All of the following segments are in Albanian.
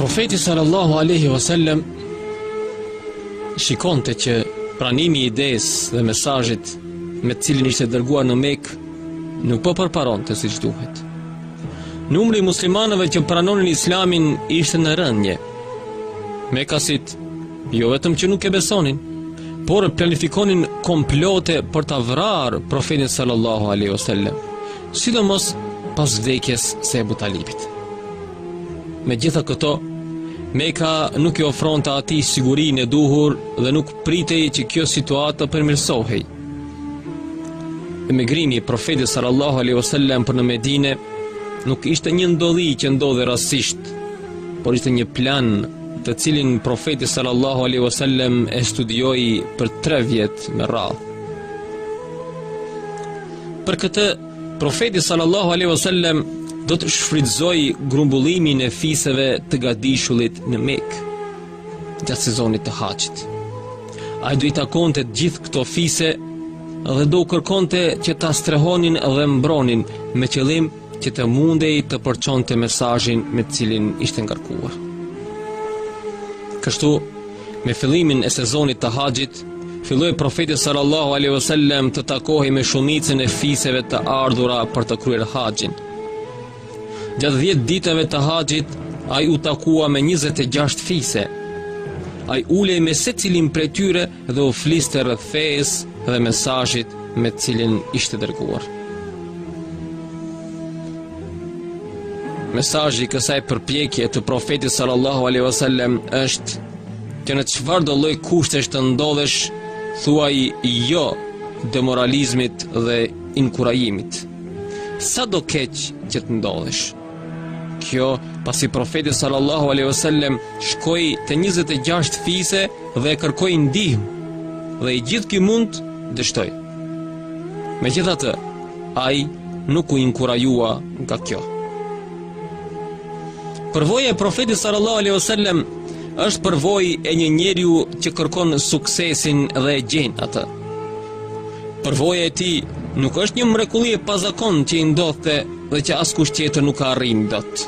Profeti sallallahu alaihi wasallam shikonte që pranimi i idesë dhe mesazhit me të cilin ishte dërguar në Mekë nuk po përparonte siç duhet. Numri i muslimanëve që pranonin Islamin ishte në rënje. Mekasit Jo vetëm që nuk e besonin, por planifikonin komplote për ta vrarë profetin sallallahu alaihi wasallam, sidomos pas vdekjes së Abu Talibit. Me gjitha këto, Meka nuk i ofronte atij sigurinë e duhur dhe nuk pritej që kjo situatë të përmirësohej. Emigrimi i profetit sallallahu alaihi wasallam për në Medine nuk ishte një ndodhi që ndodhi rastësisht, por ishte një plan të cilin profeti sallallahu alaihi wasallam e studioi për 3 vjet me radhë. Për këtë profeti sallallahu alaihi wasallam do të shfrytëzojë grumbullimin e fiseve të gadishullit në Mekë gjatë sezonit të Haxhit. Ai do i takonte të gjithë këto fise dhe do u kërkonte që ta strehonin dhe mbronin me qëllim që të mundej të përçonte mesazhin me të cilin ishte ngarkuar. Kështu, me fillimin e sezonit të haxhit, filloi profeti sallallahu a.s. të takohej me shumicën e fiseve të ardhura për të kryer haxhin. Gjatë dhjetë ditëve të haxhit, ai u takua me 26 fise, ai ulej me secilin prej tyre dhe u fliste rreth fesë dhe mesazhit me të cilin ishte dërguar. Mesazhi i kësaj përpjekje të profetit sallallahu alaihi wasallam është që në çfarëdo lloj kushtesh të ndodhesh, thuaj jo demoralizmit dhe inkurajimit. Sado keq që të ndodhesh. Kjo, pasi profeti sallallahu alaihi wasallam shkoi te 26 fise dhe u kërkoi ndihmë, dhe i gjithë ky mund dështoi. Megjithatë, ai nuk u inkurajua nga kjo. Përvoja e profetit sallallahu alaihi wasallam është përvojë e një njeriu që kërkon suksesin dhe e gjen atë. Përvoja e tij nuk është një mrekulli e pazakontë që i ndodhte dhe që askush tjetër nuk e arrin dot.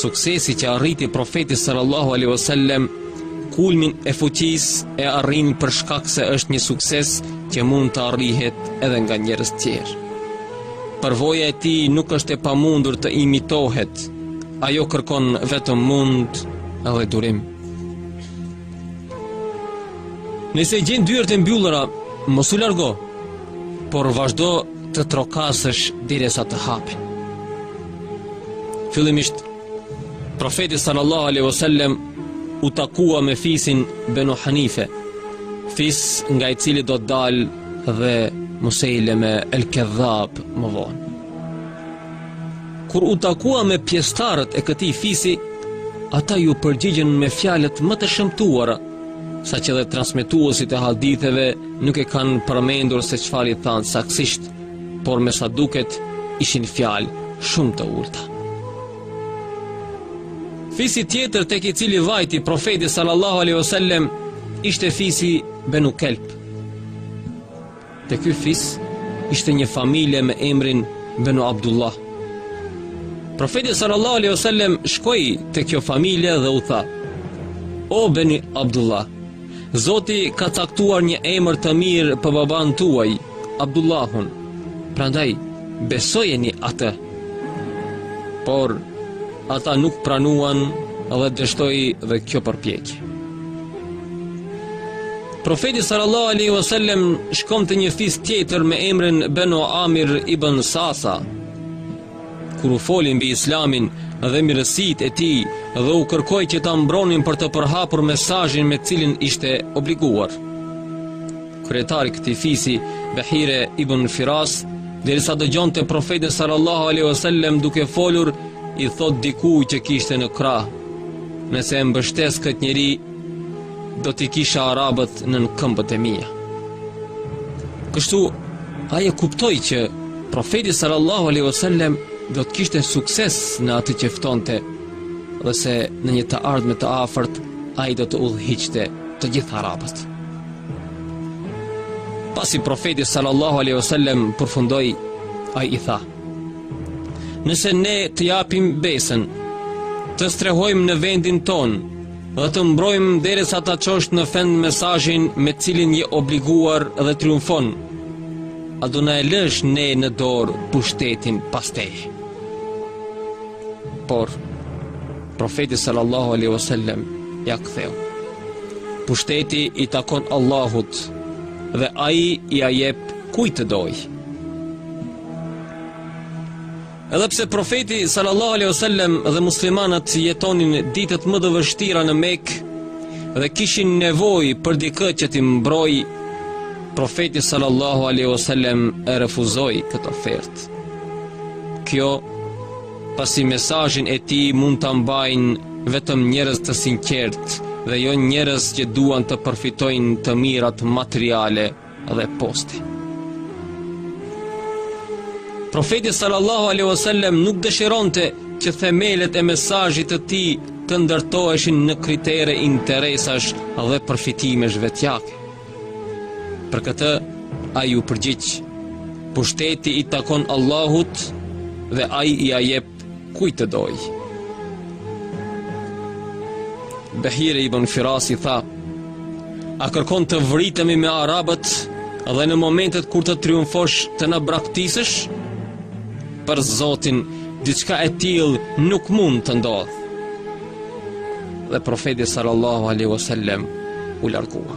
Suksesi që arriti profeti sallallahu alaihi wasallam kulmin e fuqisë e arrin për shkak se është një sukses që mund të arrihet edhe nga njerëz të tjerë. Përvoja e tij nuk është e pamundur të imitohet. Ajo kërkon vetëm mund dhe durim. Nëse gjen dyert e mbyllura, mos u largo, por vazhdo të trokasësh derisa të hapen. Fillimisht, profeti sallallahu alaihi wasallam u takua me fisin Benu Hanife, fis nga i cili do të dalë dhe Musejleme El Kedhab më vonë. Kur u takua me pjesëtarët e këtij fisi, ata iu përgjigjën me fjalët më të shëmtuara, Saqë dhe transmetuesit e haditheve nuk e kanë përmendur se çfarë i thanë saksisht, por me sa duket ishin fjalë shumë të ulëta. Fisi tjetër tek i cili vajti profeti sallallahu alaihi wasallam ishte fisi Benu Kelb. Te ky fis ishte një familje me emrin Benu Abdullah. Profeti sallallahu alaihi wasallam shkoi te kjo familje dhe u tha: O Beni Abdullah, Zoti ka caktuar një emër të mirë për babanë tuaj, Abdullahun. Prandaj besojeni atë. Por ata nuk pranuan dhe dështoi dhe kjo përpjekje. Profeti sallallahu alaihi wasallam shkon te një fis tjetër me emrin Benu Amir ibn Sasa. Kur u foli mbi Islamin dhe mirësitë e tij dhe u kërkoi që ta mbronin për të përhapur mesazhin me cilin ishte obliguar. Kryetari i këtij fisi, Behire ibn Firas, derisa dëgjonte profetin sallallahu alaihi wasallam duke folur, i thotë dikujt që kishte në krah, nëse e mbështes këtë njeri Do t'i kisha arabët nën këmbët e mia. Kështu ai e kuptoi që profeti sallallahu alaihi wasallam do të kishte sukses në atë që ftonte dhe se në një të ardhme të afërt ai do të udhëhiqte të gjithë arabët. Pasi profeti sallallahu alaihi wasallam përfundoi, ai i tha: Nëse ne të japim besën, të strehojmë në vendin tonë, Dhe të mbrojmë derisa ta çosh në vend mesazhin me cilin je obliguar dhe triumfon. A do na e lësh ne në dorë pushtetin pas teje. Por, profeti sallallahu alaihi wasallam ia ktheu. Pushteti i takon Allahut dhe ai ia jep kujt të dojë. Edhe pse profeti sallallahu alaihi wasallam dhe muslimanët jetonin ditët më të vështira në Mekë dhe kishin nevojë për dikë që t'i mbrojë, profeti sallallahu alaihi wasallam e refuzoi këtë ofertë. Kjo pasi mesazhin e tij mund ta mbajnë vetëm njerëz të sinqertë dhe jo njerëz që duan të përfitojnë të mirat materiale. dhe posti. Profeti sallallahu alaihi wasallam nuk dëshironte që themelet e mesazhit të tij të ndërtoheshin në kritere interesash dhe përfitimesh vetjake. Për këtë ai u përgjigj: Pushteti i takon Allahut dhe ai ia jep Kujt të dojë Behire ibn Firas i tha A kërkon të vritemi me arabët Dhe në momentet kur të triumfosh të na braktisësh Për zotin Diçka e tillë nuk mund të ndodhë Dhe profeti sallallahu alaihi wasallam u largua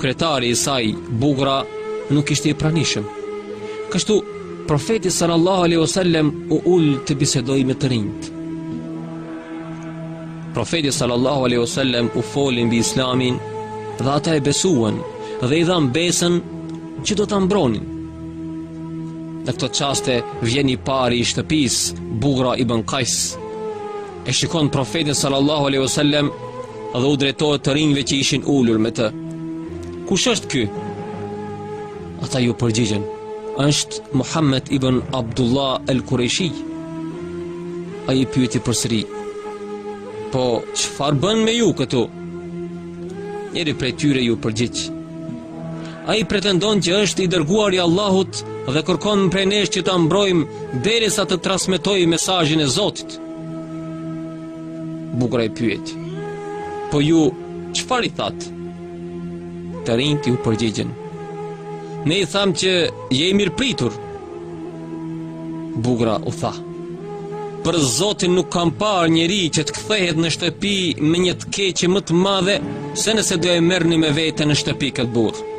Kryetari i saj, Bugra, nuk ishte i pranishëm. Kështu, profeti sallallahu alaihi wasallam u ul të bisedojë me të rinjtë. Profeti sallallahu alaihi wasallam u foli mbi Islamin dhe ata e besuan dhe i dhanë besën që do ta mbronin. Në këto çaste vjen i pari i shtëpisë, Bugra ibn Qais. E shikon profetin sallallahu alaihi wasallam dhe u drejtohet të rinjve që ishin ulur me të. Kush është ky? Ata iu përgjigjën, është Muhammed ibn Abdullah el Kureshi. Ai pyeti përsëri, po çfarë bën me ju këtu? Njeri prej tyre iu përgjigj. Ai pretendon që është i dërguar i Allahut dhe kërkon prej nesh që ta mbrojmë derisa të transmetojë mesazhin e Zotit. Bugra i pyet. Po ju çfarë i thatë? Të rinjtë iu përgjigjën. Ne i thamë që je i mirëpritur. Bugra u tha. Për zotin nuk kam parë njeri që të kthehet në shtëpi me një të keqe më të madhe se nëse do e merrni me vete në shtëpi këtë burrë.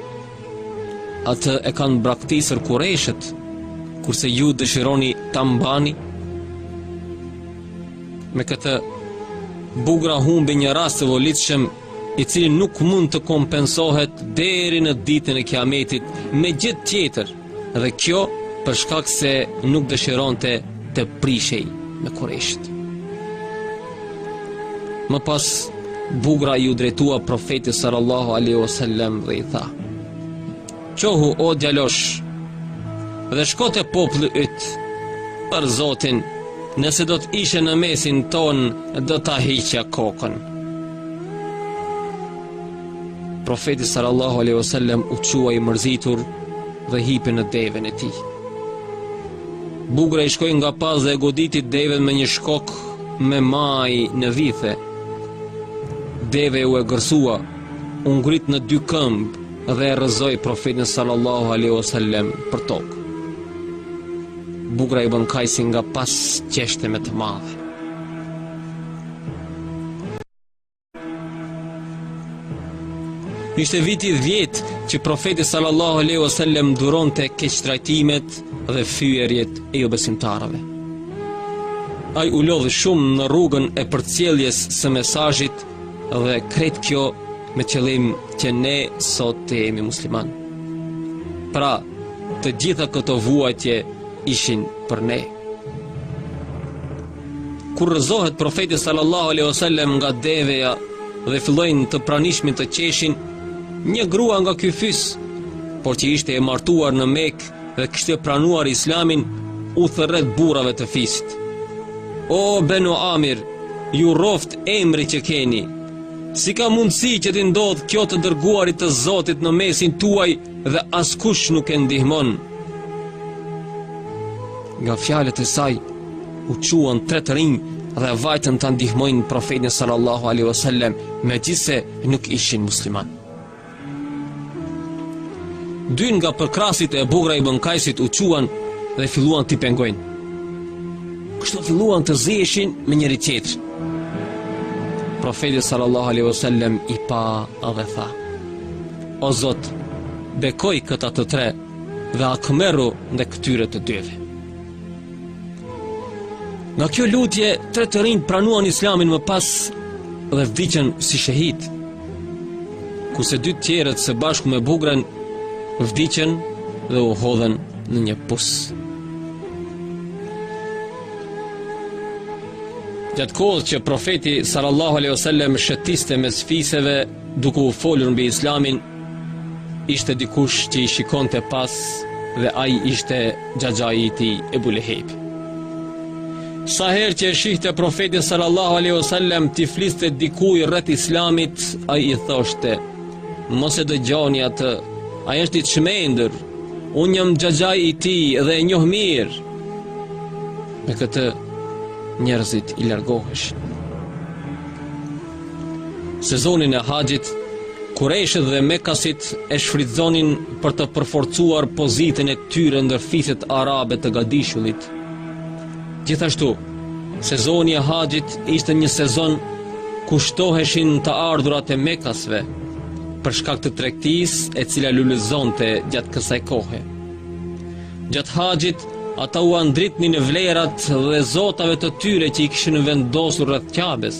Atë e kanë braktisur kurejshët, kurse ju dëshironi ta mbani? Me këtë Bugra humbi një rast të volitshëm i cili nuk mund të kompensohet deri në ditën e Kiametit me gjë tjetër dhe kjo për shkak se nuk dëshironte të prishej me kurejshët. Më pas, bugra iu drejtua profetit sallallahu alaihi wasallam dhe i tha: Çohu o djalosh dhe shko te populli yt për Zotin, nëse do të ishe në mesin tonë do ta hiqja kokën. Profeti sallallahu alaihi wasallam u çua i mërzitur dhe hipi në devenë e tij. Bugra i shkoi nga pas dhe e goditi devenë me një shkop Me majë në vithe Deveja u egërsua U ngrit në dy këmbë Dhe e rrëzoi profetin sallallahu alaihi wasallam Për tokë Bugra ibën Kajsi nga pas qeshte me të madhe Ishte viti 10 që profeti sallallahu alejhi ue sellem duronte keqtrajtimet dhe fyerjet e jobesimtarëve. Ai u lodh shumë në rrugën e përcjelljes së mesazhit dhe krejt kjo me qëllim që ne sot të jemi muslimanë. Pra, të gjitha këto vuajtje ishin për ne. Kur rrëzohet profeti sallallahu alaihi wasallam nga deveja dhe fillojnë të pranishmit të qeshin, një grua nga ky fis, por që ishte e martuar në Mekë dhe kishte pranuar Islamin, u thërret burrave të fisit. O Benu Amir, ju rroftë emri që keni. Si ka mundësi që t'i ndodhë kjo të dërguarit të Zotit në mesin tuaj dhe askush nuk e ndihmon? Nga fjalët e saj, u çuan tre të rinj dhe vajtën ta ndihmojnë profetin sallallahu alaihi wasallam megjithëse nuk ishin muslimanë. Dy nga përkrahësit e Bugra ibën Kajsit u çuan dhe filluan t'i pengojnë. Kështu filluan të ziheshin me njëri-tjetrin. Profeti sallallahu alaihi wasallam i pa dhe tha: O Zot, bekoji këta të tre dhe hakmerru ndaj këtyre të dyve. Nga kjo lutje, tre të rinjtë pranuan islamin më pas dhe vdiqën si shehidë. Kurse dy tjerët së bashku me Bugrën, vdiqën dhe u hodhën në një pus. Gjatë kohët që profeti sallallahu alaihi wasallam shëtiste mes fiseve Duke u folur mbi Islamin, ishte dikush që i shkonte pas dhe ai ishte xhaxhai i tij Ebu Lehebi. Sa herë që e shihte profetin sallallahu alaihi wasallam t'i fliste dikujt rreth Islamit, ai i thoshte: "Mos e dëgjoni atë, ai është i çmendur. Unë jam xhaxhai i tij dhe e njoh mirë." Me këtë njerëzit i largoheshin. Sezonin e Haxhit, kurejshët dhe mekasit e shfrytëzonin për të përforcuar pozitën e tyre ndër fiset arabe të gadishullit. Gjithashtu, sezoni e Haxhit ishte një sezon ku shtoheshin të ardhurat e mekasve për shkak të tregtisë e cila lulëzonte gjatë kësaj kohe. Gjatë haxhit ata u ndritnin vlerat edhe zotave të tyre që i kishin vendosur rreth Qabes.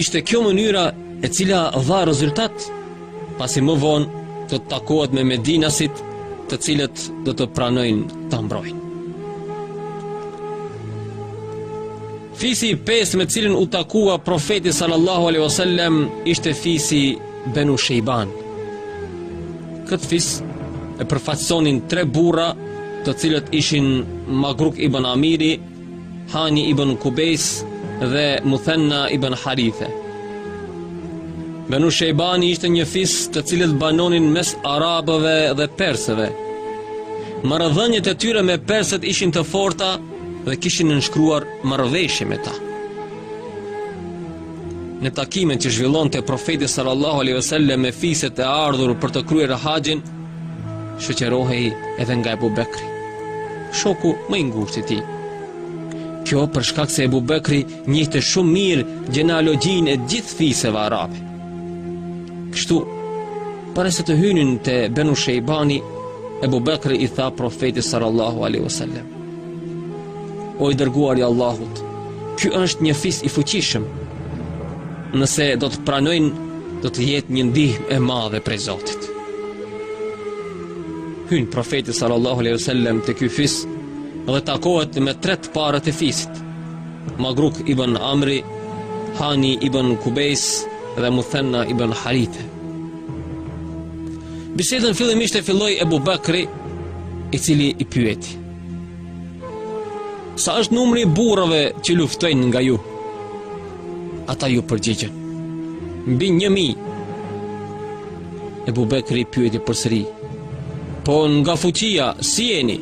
Ishte kjo mënyra e cila dha rezultat, pasi më vonë do të takohet me medinasit, të cilët do të pranojnë ta mbrojnë. Fisi i pestë me të cilin u takua profeti sallallahu alaihi wasallam ishte fisi Benu Shejban. Këtë fis e përfaqësonin tre burra, të cilët ishin Magruk ibn Amiri, Hani ibn Kubejs dhe Muthenna ibn Harithe. Benu Shejbani ishte një fis të cilët banonin mes arabëve dhe persëve. Marrëdhëniet e tyre me persët ishin të forta dhe kishin nënshkruar marrëveshje me ta. Në takimet që zhvillonte profeti sallallahu alaihi wasallam me fiset e ardhur për të kryer haxhin, shoqërohej edhe nga Ebu Bekri, shoku më i ngushtë i tij. Kjo për shkak se Ebu Bekri njihte shumë mirë gjenealogjinë e gjithë fiseve arabe. Kështu, para se të hynin te Benu Shejbani, Ebu Bekri i tha profetit sallallahu alaihi wasallam: O i dërguari i Allahut, ky është një fis i fuqishëm. Nëse do ta pranojnë, do të jetë një ndihmë e madhe prej Zotit. Hyn profeti sallallahu alejhi wasallam te ky fis dhe takohet me tre të parët e fisit. Magruk ibn Amri, Hani ibn Kubejs dhe Muthenna ibn Harithe. Bisedën fillimisht e filloi Ebu Bekri, i cili i pyeti. Sa është numri i burrave që luftojnë nga ju? Ata iu përgjigjën. Mbi 1000. Ebu Bekri i pyeti përsëri. Po nga fuqia, si jeni?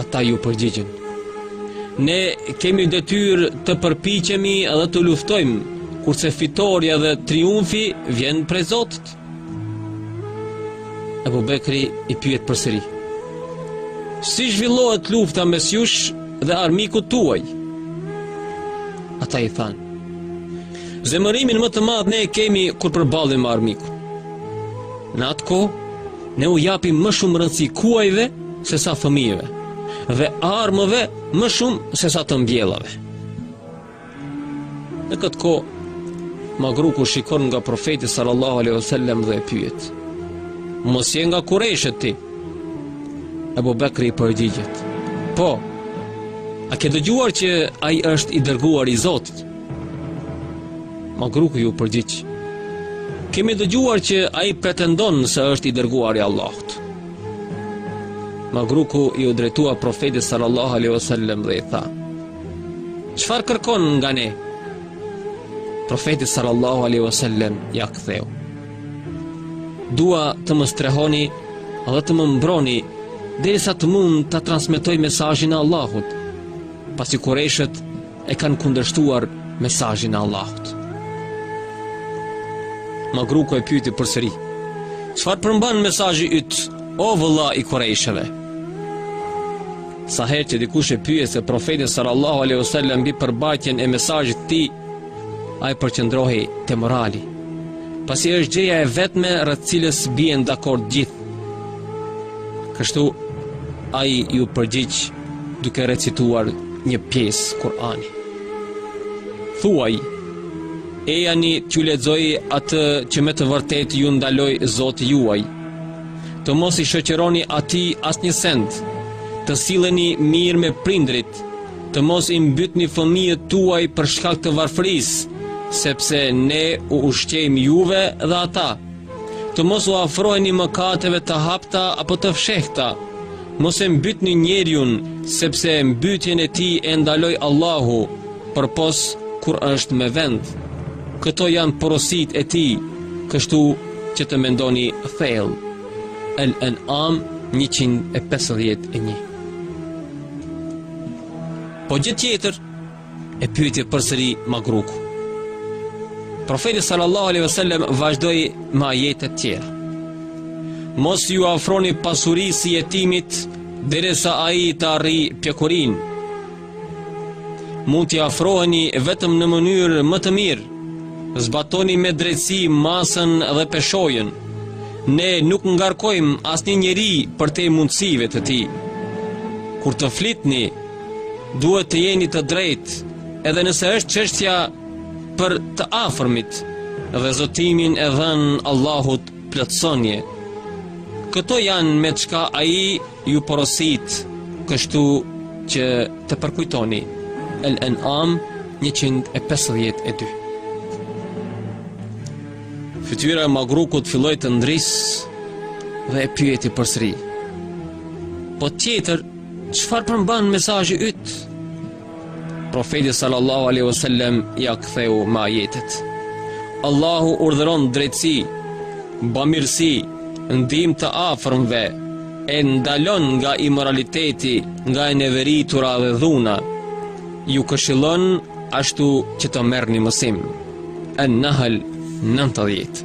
Ata iu përgjigjën. Ne kemi detyrë të përpiqemi dhe të luftojmë, kurse fitorja dhe triumfi vjen prej Zotit. Ebu Bekri i pyet përsëri. Si zhvillohet lufta mes jush dhe armikut tuaj? Ata i thanë. Zemërimin më të madh ne e kemi kur përballemi me armikun. Në atë kohë, Ne u japim më shumë rëndësi kuajve se sa fëmijëve dhe armëve më shumë se sa të mbjellave. Në këtë kohë, Magruku shikon nga profeti sallallahu alaihi wasallam dhe e pyet. Mos je nga kurejshët ti? Ebu Bekri i përgjigjet. Po, a ke dëgjuar që ai është i dërguar i Zotit? Magruku iu përgjigj. Kemi dëgjuar që ai pretendon se është i dërguar i Allahut. Magruku iu drejtua profetit sallallahu alaihi wasallam dhe i tha: "Çfarë kërkon nga ne?" Profeti sallallahu alaihi wasallam ia ktheu: "Dua të më strehoni dhe të më mbroni derisa të mund ta transmetoj mesazhin e Allahut." Pasi kurejshët e kanë kundërshtuar mesazhin e Allahut. Magruku e pyeti përsëri: "Çfarë përmban mesazhi yt, o vëlla i Kurejshëve?" Sa herë që dikush e pyeste profetin sallallahu alaihi wasallam mbi përmbajtjen e mesazhit të tij, ai përqendrohej te morali. Pasi është gjëja e vetme rreth së cilës bien dakord gjithë. Kështu ai iu përgjigj duke recituar një pjesë Kur'ani. Thuaj, ejani t'ju lexoj atë që me të vërtetë ju ndaloi Zoti juaj, të mos i shoqëroni atij asnjë send, të silleni mirë me prindërit, të mos i mbytni fëmijët tuaj për shkak të varfërisë, sepse ne u ushqejmë juve dhe ata, Të mos u afroheni mëkateve të hapta apo të fshehta. Mos e mbytni njeriun, sepse mbytjen e tij e ndaloi Allahu, përpos kur është me vend. Këto janë porositë e tij, kështu që të mendoni thellë. El-En'am 151. Po gjë tjetër E pyeti përsëri Magruku. Profeti sallallahu alaihi wasallam vazhdoi me ajete të tjera. Mos iu afroni pasurisë së jetimit derisa ai të arrijë pjekurinë. Mund t'i afroheni vetëm në mënyrë më të mirë. Zbatoni me drejtësi masën dhe peshojën. Ne nuk ngarkojmë asnjë njeri përtej mundësive të tij. Kur të flitni, Duhet të jeni të drejtë, edhe nëse është çështja për të afërmit dhe zotimin e dhënë Allahut plotësonje. Këto janë me çka ai ju porosit, kështu që të përkujtoni. El En'am 152. Fytyra e Magrukut filloi të ndrisë dhe e pyeti përsëri. Po tjetër Çfarë përmban mesazhi yt? Profeti sallallahu alaihi wasallam ia ktheu me ajetet. Allahu urdhëron drejtësi, bamirësi, ndihmë të afërmve, e ndalon nga imoraliteti, nga e neveritura dhe dhuna. Ju këshillon ashtu që të merrni mësim. An-Nahl 90.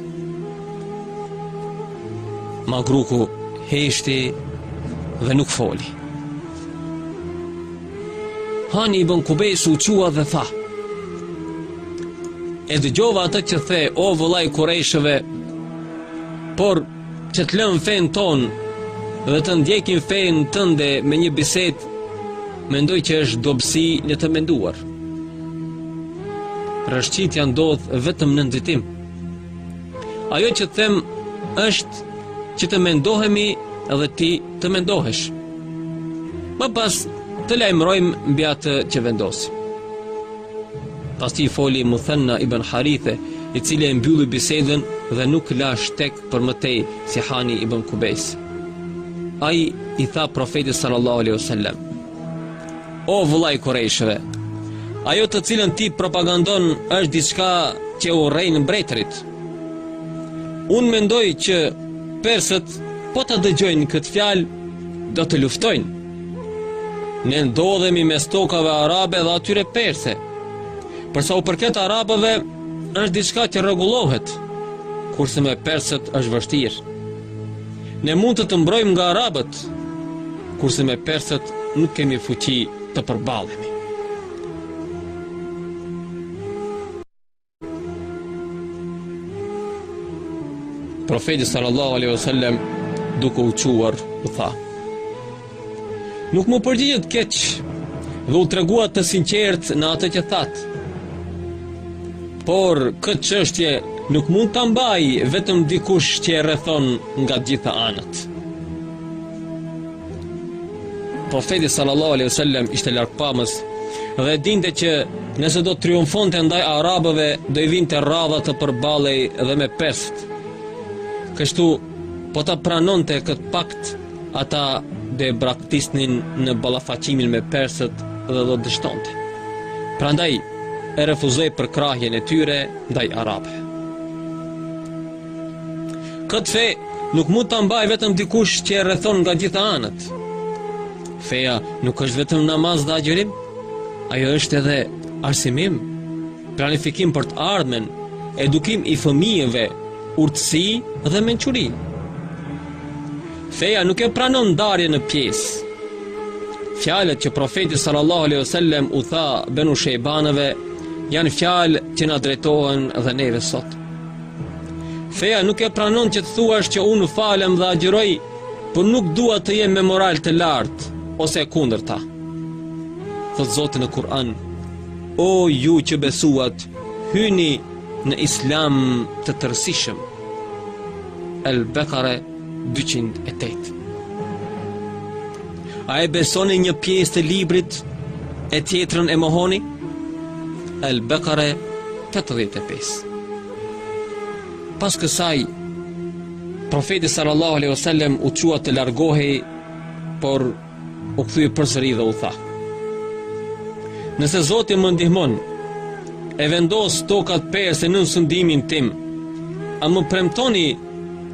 Magruku heshti dhe nuk foli. Hani ibn Kubejsu u çua dhe tha. E dëgjova atë që the, o vëlla i Kurejshëve, por që të lënë fenë tonë dhe të ndjekin fenë tënde me një bisedë, mendoj që është dobësi në të menduar. Rrëshqitja ndodh vetëm në ngutim. Ajo që them është që të mendohemi dhe ti të mendohesh. Më pas të lajmërojmë mbi atë që vendosim. Pas tij foli Muthenna Ibn Harithe, i cili e mbylli bisedën dhe nuk la shteg për më tej si Hani Ibn Kubejs. Ai i tha profetit sallallahu alaihi wasallam: O vëlla i Kurejshëve, ajo të cilën ti propagandon është diçka që urrejnë mbretërit. Unë mendoj që persët po ta dëgjojnë këtë fjalë, do të luftojnë. Ne ndodhemi mes tokave arabe dhe atyre perse. Për sa u përket arabëve, është diçka që rregullohet, kurse me persët është vështirë. Ne mund të të mbrojmë nga arabët, kurse me persët nuk kemi fuqi të përballemi. Profeti sallallahu alaihi wasallam duke u çuar u tha: Nuk m'u përgjigjët keq dhe u treguat të sinqertë në atë që thatë. Por këtë çështje nuk mund ta mbajë vetëm dikush që e rrethon nga të gjitha anët. Profeti sallallahu alaihi wasallam ishte largpamës dhe e dinte që nëse do të triumfonte ndaj arabëve, do i vinte radha të përballej dhe me persët. Kështu Po ta pranonte këtë pakt, ata do e braktisnin në ballafaqimin me persët dhe do dështonte. Prandaj e refuzoi përkrahjen e tyre ndaj arabëve. Këtë fe nuk mund ta mbajë vetëm dikush që e rrethon nga gjitha anët. Feja nuk është vetëm namaz dhe agjërim, ajo është edhe arsimim. planifikim për të ardhmen, edukim i fëmijëve, urtësi dhe mençuri. Feja nuk e pranon ndarje në pjesë. Fjalët që profeti sallallahu alejhi ue sellem u tha Banu Shejbanëve janë fjalë që na drejtohen dhe neve sot. Feja nuk e pranon që të thuash që unë falem dhe agjëroj, por nuk dua të jem me moral të lartë ose e kundërta. Thotë Zoti në Kur'an, O ju që besuat, hyni në islam të tërësishëm. El Bekare 208 A e besoni një pjesë të librit e tjetrën e mohoni? El Bekare 85 Pas kësaj, profeti sallallahu alaihi wasallam u çua të largohej, por u kthye përsëri dhe u tha: Nëse Zoti më ndihmon, e vendos tokat perse nën sundimin tim, a më premtoni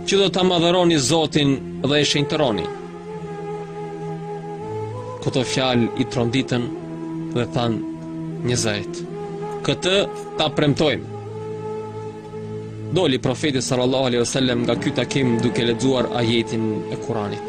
që do ta madhëroni Zotin dhe e shenjtëroni? Këto fjalë i tronditën dhe thanë njëzëri. Këtë ta premtojmë. Doli profeti sallallahu alaihi wasallam nga ky takim duke lexuar ajetin e Kuranit.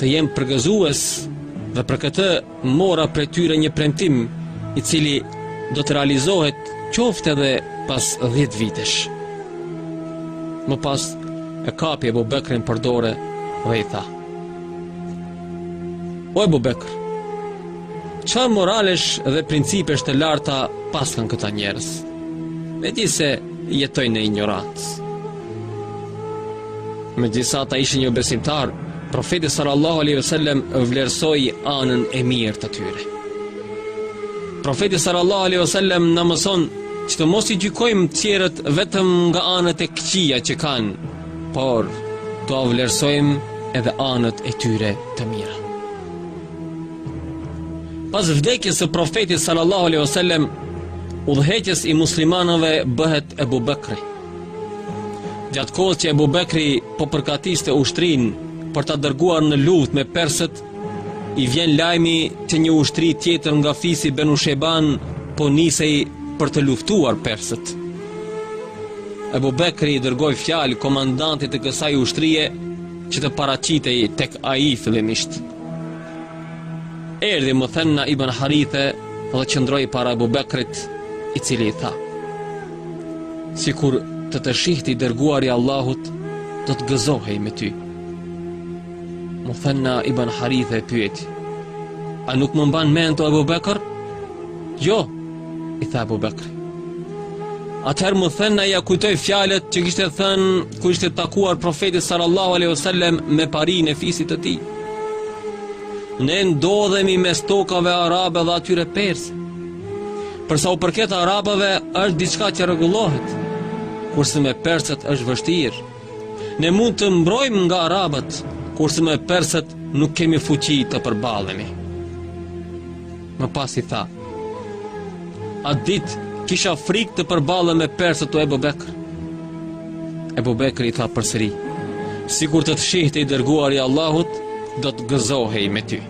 të jem përgëzues dhe për këtë mora prej tyre një premtim i cili do të realizohet qoftë edhe pas 10 vitesh. Më pas e kapi Ebu Bekrin për dore dhe i tha. O Ebu Bekr, çfarë moralesh dhe principesh të larta paskan këta njerëz? Megjithëse jetojnë në injorancë. Megjithëse ata ishin jobesimtarë, Profeti sallallahu alaihi wasallam vlerësoi anën e mirë të tyre. Profeti sallallahu alaihi wasallam na mëson që të mos i gjykojmë të tjerët vetëm nga anët e këqija që kanë, por t'ua vlerësojmë edhe anët e tyre të mira. Pas vdekjes së Profetit sallallahu alaihi wasallam, udhëheqës i muslimanëve bëhet Ebu Bekri. Gjatë kohës që Ebu Bekri po përgatiste ushtrinë për ta dërguar në luftë me persët, i vjen lajmi që një ushtri tjetër nga fisi Benu Shejban po nisej për të luftuar persët. Ebu Bekri i dërgoi fjalë komandantit të kësaj ushtrie që të paraqitej tek ai fillimisht. Erdhi Muthenna ibn Harithe dhe qëndroi para Ebu Bekrit i cili i tha. Sikur të të shihte i dërguari i Allahut, do të gëzohej me ty. Muthenna ibn Harithe e pyeti: A nuk më mban mend o Ebu Bekr? Jo, i tha Abu Bekri. Atëherë Muthenna ia kujtoi fjalët që kishte thënë kur ishte takuar profeti sallallahu alaihi wasallam me parinë e fisit të tij. Ne ndodhemi mes tokave arabe dhe atyre perse. Për sa u përket arabëve, është diçka që rregullohet, kurse me persët është vështirë. Ne mund të mbrojmë nga arabët, kurse me persët nuk kemi fuqi të përballemi. Më pas i tha: Atë ditë kisha frikë të përballem me persët o Ebu Bekr? Ebu Bekr i tha përsëri: Sikur të të shihte i dërguari i Allahut, do të gëzohej me ty.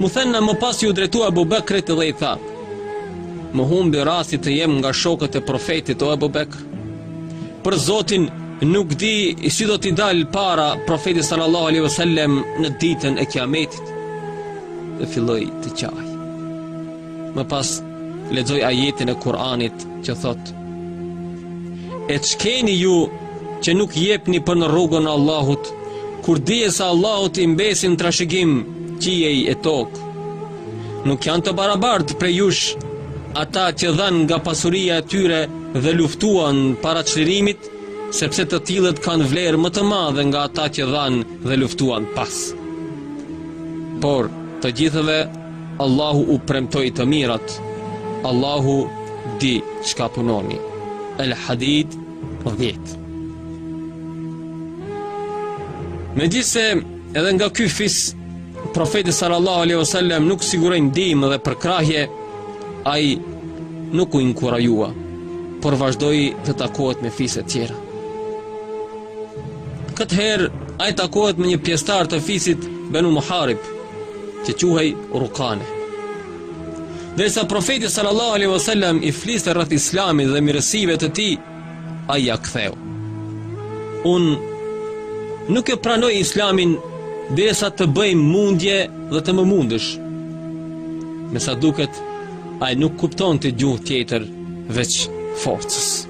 Muthenna më pas iu drejtua Abu Bekrit dhe i tha, më humbi rasti të jem nga shokët e profetit o Abu Bekr. Për Zotin nuk di si do t'i dal para profetit sallallahu alaihi wasallam në ditën e Kiametit. Dhe filloi të qajë. Më pas lexoi ajetin e Kur'anit që thotë E ç'keni ju që nuk jepni për në rrugën e Allahut, kur dihet se Allahut i mbesin trashëgim qiej e tokë. Nuk janë të barabartë prej jush ata që dhanë nga pasuria e tyre dhe luftuan para çlirimit, sepse të tillët kanë vlerë më të madhe nga ata që dhanë dhe luftuan pas. Por, të gjithëve, Allahu u premtoi të mirat. Allahu di çka punoni. El Hadid 10. Megjithëse edhe nga ky fis profeti sallallahu alaihi wasallam nuk siguroi ndihmë dhe përkrahje, ai nuk u inkurajua, por vazhdoi të takohet me fise të tjera. Këtë herë, ai takohet me një pjesëtar të fisit Benu Muharib, që quhej Rukane. Derisa profeti sallallahu alaihi wasallam i fliste rreth islamit dhe mirësive të tij, ai ia ktheu. Unë nuk e pranoj islamin derisa të bëjmë mundje dhe të më mundësh. Me sa duket, ai nuk kuptonte gjuhë tjetër veç forcës.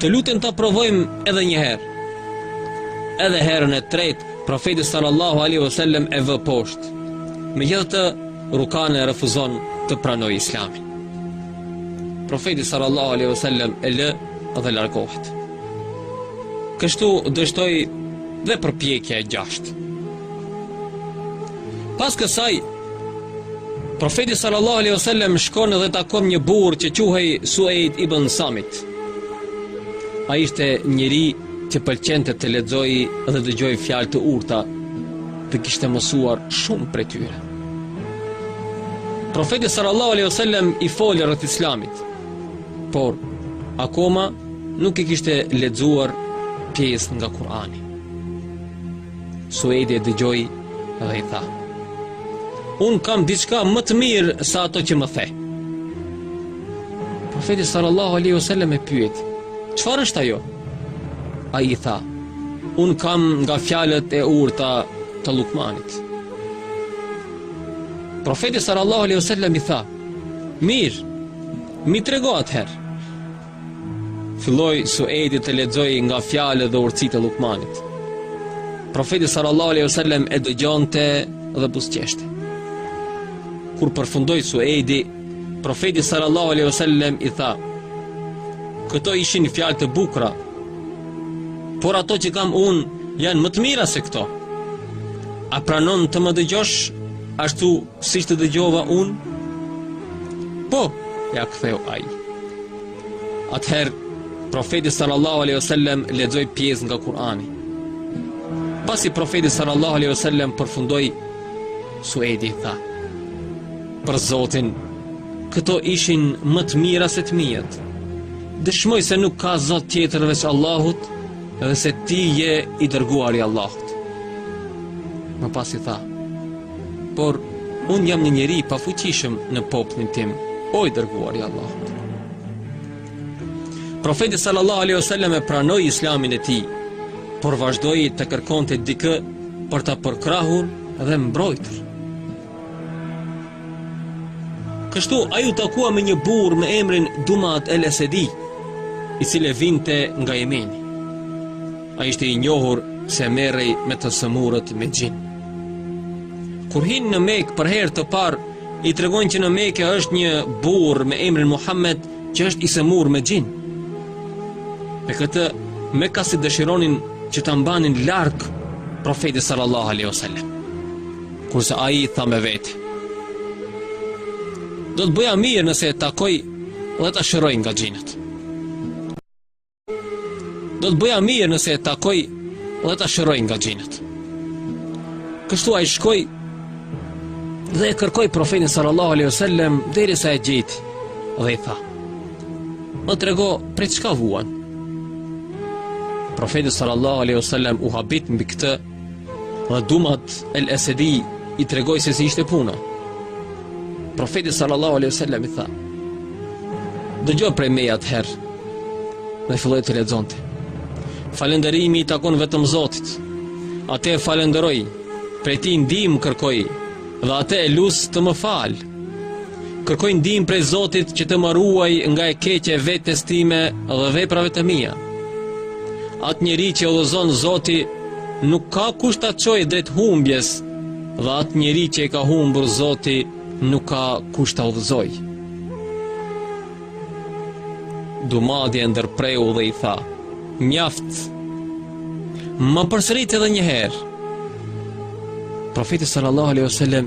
Të lutem ta provojmë edhe një herë. Edhe herën e tretë, profeti sallallahu alaihi wasallam e vë poshtë. Megjithatë, Rukane refuzon të pranojë islamin. Profeti sallallahu alaihi wasallam e lë dhe largohet. Kështu dështoi dhe përpjekja e gjashtë. Pas kësaj, Profeti sallallahu alaihi wasallam shkon dhe takon një burrë që quhej Suejd ibn Samit. Ai ishte njeri që pëlqente të lexojë dhe të dëgjojë fjalë të urta, dhe kishte mësuar shumë prej tyre. Profeti sallallahu alaihi wasallam i foli rreth Islamit, por akoma nuk i kishte lexuar pjesë nga Kurani. Suejdi e dëgjoi dhe i tha: Unë kam diçka më të mirë se ato që më the. Profeti sallallahu alaihi wasallam e pyet: Çfarë është ajo? Ai i tha: Unë kam nga fjalët e urta të Lukmanit. Profeti sallallahu alaihi wasallam i tha: Mirë, m'i trego atëherë. Filloi Suejdi të lexojë nga fjalët dhe urtësitë e Lukmanit. Profeti sallallahu alejhi wasallam e dëgjonte dhe buzëqeshte. Kur përfundoi Suejdi, profeti sallallahu alejhi wasallam i tha: "Këto ishin fjalë të bukura, por ato që kam unë janë më të mira se këto. A pranon të më dëgjosh ashtu Siç të dëgjova unë? Po, ia ktheu ai. Atëherë profeti sallallahu alejhi wasallam lexoi pjesë nga Kur'ani. Pasi profeti sallallahu alejhi wasallam përfundoi Suejdi tha: Për Zotin, këto ishin më të mira se të mijat. Dëshmoj se nuk ka Zot tjetër veç Allahut dhe se ti je i dërguari i Allahut. Më pas i tha: Por unë jam një njeri i pafuqishëm në popullin tim, o i dërguari i Allahut. Profeti sallallahu alaihi wasallam e pranoi islamin e tij, por vazhdoi të kërkonte dikë për ta përkrahur dhe mbrojtur. Kështu ai u takua me një burrë me emrin Dumat el-Esedi, i cili vinte nga Jemeni. Ai ishte i njohur se merrej me të sëmurët me xhin. Kur hin në Mekë për herë të parë, i tregojnë që në Mekë është një burrë me emrin Muhammed që është i sëmurë me xhin. Me këtë Mekasit dëshironin që ta mbanin larg profetit sallallahu alaihi wasallam. Kurse ai tha me veti, do të bëja mirë nëse e takoj dhe ta shëroj nga xhinët. Do të bëja mirë nëse e takoj dhe ta shëroj nga xhinët. Kështu ai shkoi dhe e kërkoi profetin sallallahu alaihi wasallam derisa e gjeti dhe i tha: "Më trego prej çka vuan?" Profeti sallallahu alaihi wasallam u habit mbi këtë Dhe Dumad el Esedi i tregoi se si ishte puna. Profeti sallallahu alaihi wasallam i tha, dëgjo prej meje atëherë, dhe filloi të lexonte. Falënderimi i takon vetëm Zotit, atë e falënderoj, prej tij ndihmë kërkoj, dhe atë e lus të më falë. Kërkoj ndihmë prej Zotit që të më ruaj nga e keqja e vetes time dhe veprave të mia. Atë njeri që e udhëzon Zoti nuk ka kush ta çojë drejt humbjes dhe atë njeri që e ka humbur Zoti nuk ka kush ta udhëzojë. Dumadi e ndërpreu dhe i tha: "Mjaft. Ma përsërit edhe një herë." Profeti sallallahu alejhi wasallam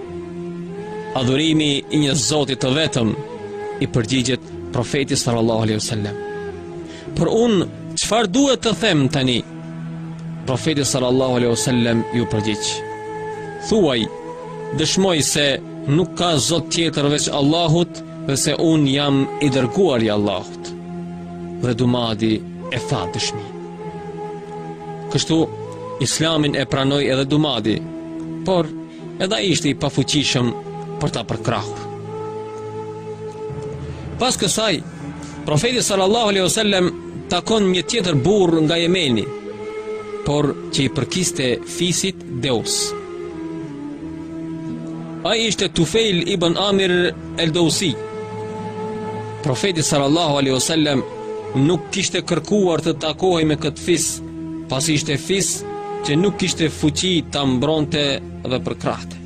Adhurimi i një Zoti të vetëm i përgjigjet profeti sallallahu alaihi wasallam. Por unë çfarë duhet të them tani? Profeti sallallahu alaihi wasallam iu përgjigj. Thuaj, dëshmoj se nuk ka zot tjetër veç Allahut dhe se unë jam i dërguar i Allahut. Dhe Dumadi e tha dëshminë. Kështu Islamin e pranoi edhe Dumadi, por Edhe ai ishte i pafuqishëm për ta përkrahur. Pas kësaj, profeti sallallahu alejhi wasallam takon një tjetër burrë nga Jemeni, por që i përkiste fisit Deus. Ai ishte Tufejl ibn Amir el-Deusi. Profeti sallallahu alejhi wasallam nuk kishte kërkuar të takohej me këtë fis Pasi ishte fis që nuk kishte fuqi ta mbronte dhe përkrahte.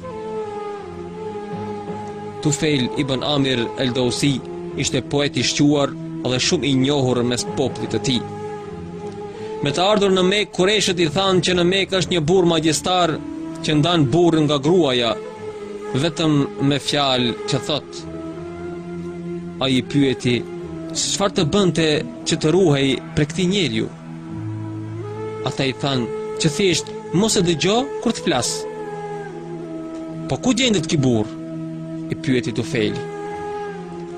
Tufejl ibn Amir el-Deusi ishte poet i shquar dhe shumë i njohur mes popullit të tij. Me të ardhur në Mekë, kureshët i thanë që në Mekë është një burrë magjistar që ndan burrin nga gruaja vetëm me fjalë që thotë. Ai pyeti se çfarë të bënte që të ruhej prej këtij njeriu. Ata i thanë që thjesht mos e dëgjo kur të flasë. Po ku gjendet ky burrë? i pyeti Tufejli.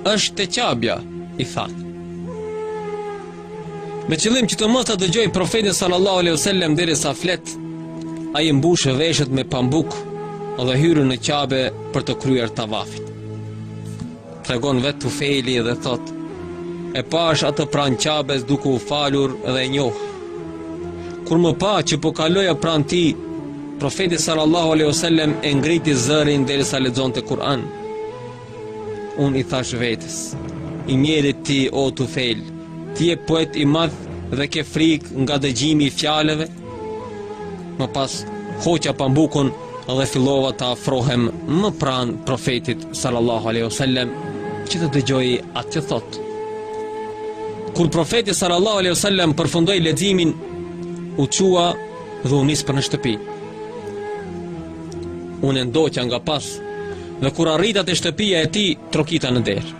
Është te qabja, i thanë. Me qëllim që të mos ta dëgjojë profetin sallallahu alejhi wasallam derisa flet, ai mbush veshët me pambuk dhe hyn në qabe për të kryer tavafin. Tregon vetë Tufejli dhe thotë, e pashë atë pranë qabes duku u falur dhe e njoha. Kur më pa që po kaloja pranë tij, profeti sallallahu aleyhu sallem e ngriti zërin derisa lexonte Kur'an. Unë i thashë vetes, i mjeri ti o Tufejl, ti je poet i madh dhe ke frikë nga dëgjimi i fjalëve, Më pas, hoqa pambukun dhe fillova të afrohem më pranë profetit sallallahu alaihi wasallam që të dëgjoj atë që thotë. Kur profeti sallallahu alaihi wasallam përfundoi leximin, u çua dhe u nis për në shtëpi. Unë e ndoqa nga pas dhe kur arrita te shtëpia e tij, trokita në derë.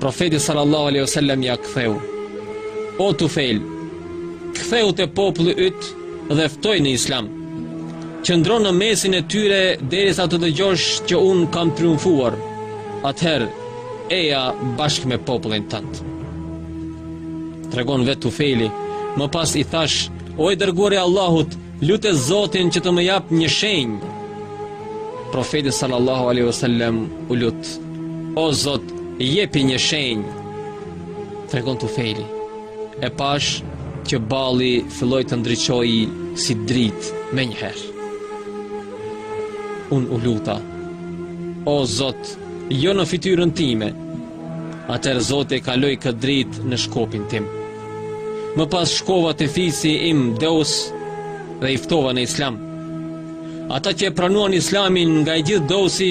Profeti sallallahu alaihi wasallam ia ktheu: O Tufejl, kthehu te populli yt dhe ftoji në Islam. Qëndro në mesin e tyre derisa të dëgjosh që unë kam triumfuar. Atëherë eja bashkë me popullin tënd. Tregon vetë Tufejli, më pas i thashë: O i dërguari i Allahut, Lute Zotin që të më japë një shenjë. Profeti sallallahu alaihi wasallam u lut. O Zot, jepi një shenjë. Tregon Tufejli. E pashë që balli filloi të ndriçojë si dritë menjëherë. Unë u luta. O Zot, jo në fytyrën time. Atëherë Zoti e kaloi këtë dritë në shkopin tim. Më pas shkova te fisi im Deus dhe i ftova në islam. Ata që e pranuan islamin nga i gjithë Deusi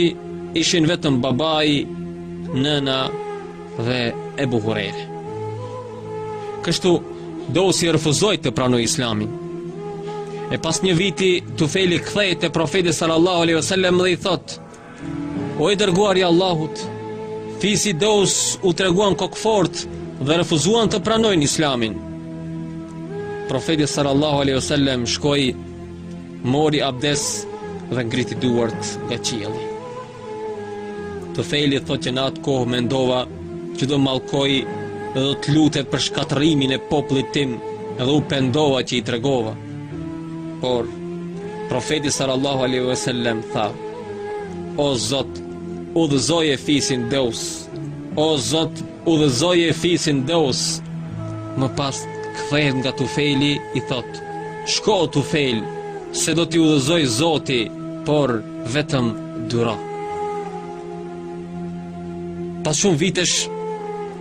ishin vetëm babai, nëna dhe Ebu Hurejre. Kështu, Deusi refuzoi të pranojë islamin. E pas një viti, Tufejli kthehet te profeti sallallahu alaihi wasallam dhe i thotë: O i dërguari i Allahut, fisi Deus u treguan kokëfortë dhe refuzuan të pranojnë islamin. Profeti sallallahu alaihi wasallam shkoi, mori abdes dhe ngriti duart nga qielli. Tufejli thotë që në atë kohë mendova që do mallkojë dhe do të lutet për shkatërrimin e popullit tim dhe u pendova që i tregova. Por profeti sallallahu alaihi wasallam tha: O Zot, udhëzoje fisin Deus. O Zot, udhëzoje fisin Deus. Më pas kthehet nga Tufeli i thotë: Shko o Tufel, se do t'i udhëzojë Zoti, por vetëm duro. Pas shumë vitesh,